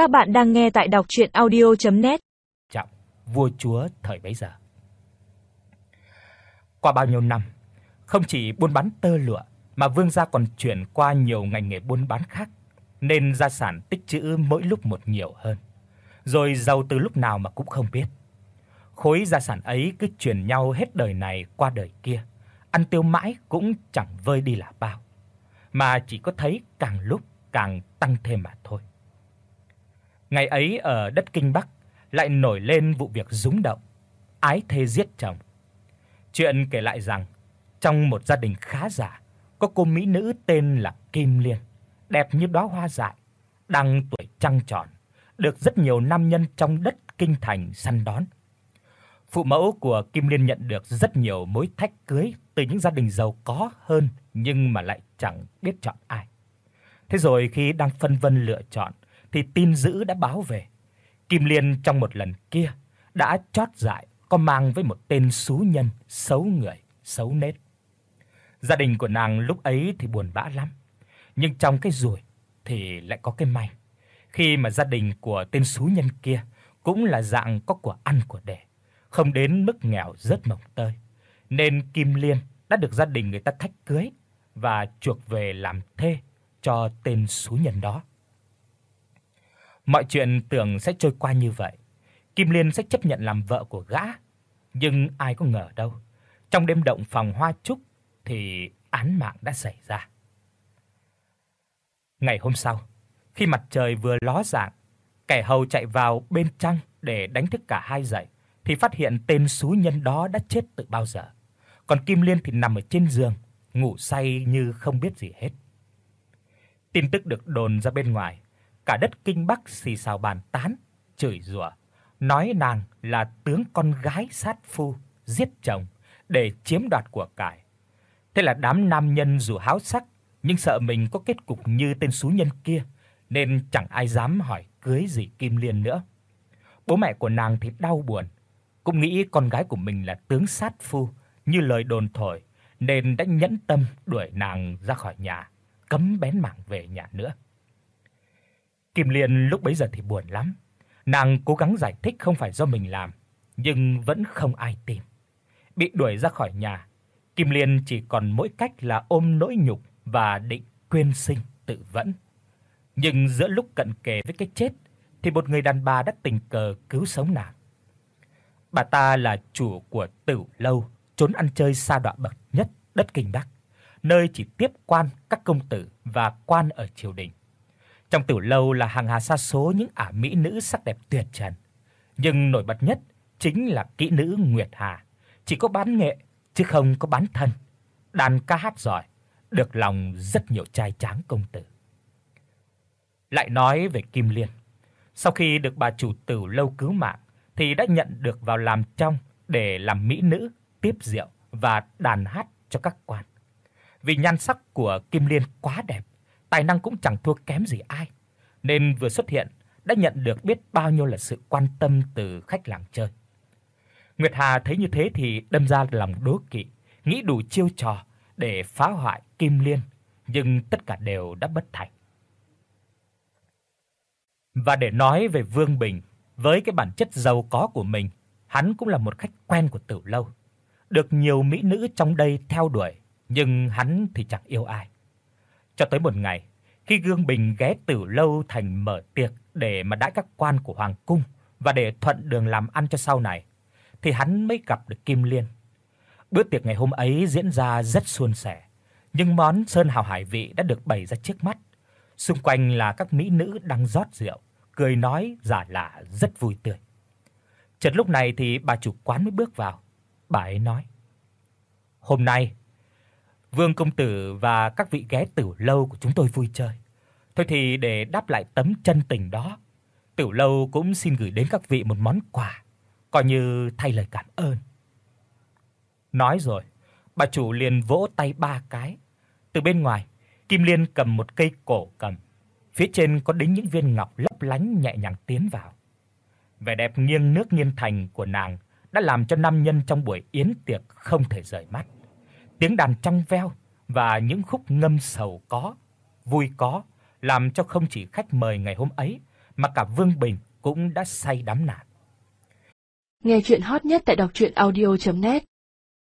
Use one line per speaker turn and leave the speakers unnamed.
Các bạn đang nghe tại đọc audio net
Trọng, vua chúa thời bấy giờ. Qua bao nhiêu năm, không chỉ buôn bán tơ lụa mà Vương gia còn chuyển qua nhiều ngành nghề buôn bán khác, nên gia sản tích trữ mỗi lúc một nhiều hơn. Rồi giàu từ lúc nào mà cũng không biết. Khối gia sản ấy cứ truyền nhau hết đời này qua đời kia, ăn tiêu mãi cũng chẳng vơi đi là bao, mà chỉ có thấy càng lúc càng tăng thêm mà thôi. Ngày ấy ở đất Kinh Bắc lại nổi lên vụ việc rúng động, ái thê giết chồng. Chuyện kể lại rằng trong một gia đình khá giả, có cô mỹ nữ tên là Kim Liên, đẹp như đóa hoa dại, đang tuổi trăng tròn, được rất nhiều nam nhân trong đất kinh thành săn đón. Phụ mẫu của Kim Liên nhận được rất nhiều mối thách cưới từ những gia đình giàu có hơn nhưng mà lại chẳng biết chọn ai. Thế rồi khi đang phân vân lựa chọn thì tin dữ đã báo về. Kim Liên trong một lần kia đã chót dại có mang với một tên xú nhân xấu người, xấu nết. Gia đình của nàng lúc ấy thì buồn bã lắm, nhưng trong cái rủi thì lại có cái may. Khi mà gia đình của tên xú nhân kia cũng là dạng có của ăn của để, không đến mức nghèo rất mồng tơi, nên Kim Liên đã được gia đình người ta thách cưới và chuộc về làm thê cho tên xú nhân đó. Mọi chuyện tưởng sẽ trôi qua như vậy, Kim Liên sẽ chấp nhận làm vợ của gã, nhưng ai có ngờ đâu, trong đêm động phòng hoa trúc thì án mạng đã xảy ra. Ngày hôm sau, khi mặt trời vừa ló dạng, kẻ hầu chạy vào bên trong để đánh thức cả hai dậy thì phát hiện tên xú nhân đó đã chết từ bao giờ. Còn Kim Liên thì nằm ở trên giường, ngủ say như không biết gì hết. Tin tức được đồn ra bên ngoài, cả đất kinh Bắc xì xào bàn tán, chửi rủa, nói nàng là tướng con gái sát phu, giết chồng để chiếm đoạt của cải. Thế là đám nam nhân dù háo sắc nhưng sợ mình có kết cục như tên xú nhân kia nên chẳng ai dám hỏi cưới gì Kim Liên nữa. Bố mẹ của nàng thì đau buồn, cũng nghĩ con gái của mình là tướng sát phu như lời đồn thổi nên đã nhẫn tâm đuổi nàng ra khỏi nhà, cấm bén mảng về nhà nữa. Kim Liên lúc bấy giờ thì buồn lắm. Nàng cố gắng giải thích không phải do mình làm, nhưng vẫn không ai tin. Bị đuổi ra khỏi nhà, Kim Liên chỉ còn mỗi cách là ôm nỗi nhục và định quyên sinh tự vẫn. Nhưng giữa lúc cận kề với cái chết thì một người đàn bà đã tình cờ cứu sống nàng. Bà ta là chủ của Tử lâu, trốn ăn chơi xa đọa bậc nhất đất kinh Bắc, nơi chỉ tiếp quan các công tử và quan ở triều đình. Trong tử lâu là hàng hà sa số những ả mỹ nữ sắc đẹp tuyệt trần, nhưng nổi bật nhất chính là kỹ nữ Nguyệt Hà, chỉ có bán nghệ chứ không có bán thân. Đàn ca hát giỏi, được lòng rất nhiều trai tráng công tử. Lại nói về Kim Liên, sau khi được bà chủ tử lâu cứu mạng thì đã nhận được vào làm trong để làm mỹ nữ, tiếp rượu và đàn hát cho các quan. Vì nhan sắc của Kim Liên quá đẹp, tài năng cũng chẳng thua kém gì ai, nên vừa xuất hiện đã nhận được biết bao nhiêu là sự quan tâm từ khách làng chơi. Nguyệt Hà thấy như thế thì đâm ra lòng đố kỵ, nghĩ đủ chiêu trò để phá hoại Kim Liên, nhưng tất cả đều đã bất thành. Và để nói về Vương Bình, với cái bản chất giàu có của mình, hắn cũng là một khách quen của Tử Lâu, được nhiều mỹ nữ trong đây theo đuổi, nhưng hắn thì chẳng yêu ai. Cho tới một ngày, khi Gương Bình ghé Tử Lâu thành mở tiệc để mà đãi các quan của hoàng cung và để thuận đường làm ăn cho sau này, thì hắn mới gặp được Kim Liên. Bữa tiệc ngày hôm ấy diễn ra rất suôn sẻ, nhưng món sơn hào hải vị đã được bày ra trước mắt. Xung quanh là các mỹ nữ đang rót rượu, cười nói giả lạ rất vui tươi. Chợt lúc này thì bà chủ quán mới bước vào. Bà ấy nói: "Hôm nay Vương công tử và các vị ghé tiểu lâu của chúng tôi vui chơi. Thôi thì để đáp lại tấm chân tình đó, tiểu lâu cũng xin gửi đến các vị một món quà, coi như thay lời cảm ơn." Nói rồi, bà chủ liền vỗ tay ba cái. Từ bên ngoài, Kim Liên cầm một cây cổ cầm, phía trên có đính những viên ngọc lấp lánh nhẹ nhàng tiến vào. Vẻ đẹp nghiêng nước nghiêng thành của nàng đã làm cho nam nhân trong buổi yến tiệc không thể rời mắt. Tiếng đàn trong veo và những khúc ngâm sầu có, vui có, làm cho không chỉ khách mời ngày hôm ấy mà cả Vương Bình cũng đã say đắm nạn.
Nghe truyện hot nhất tại doctruyenaudio.net